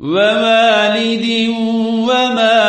ووالد وما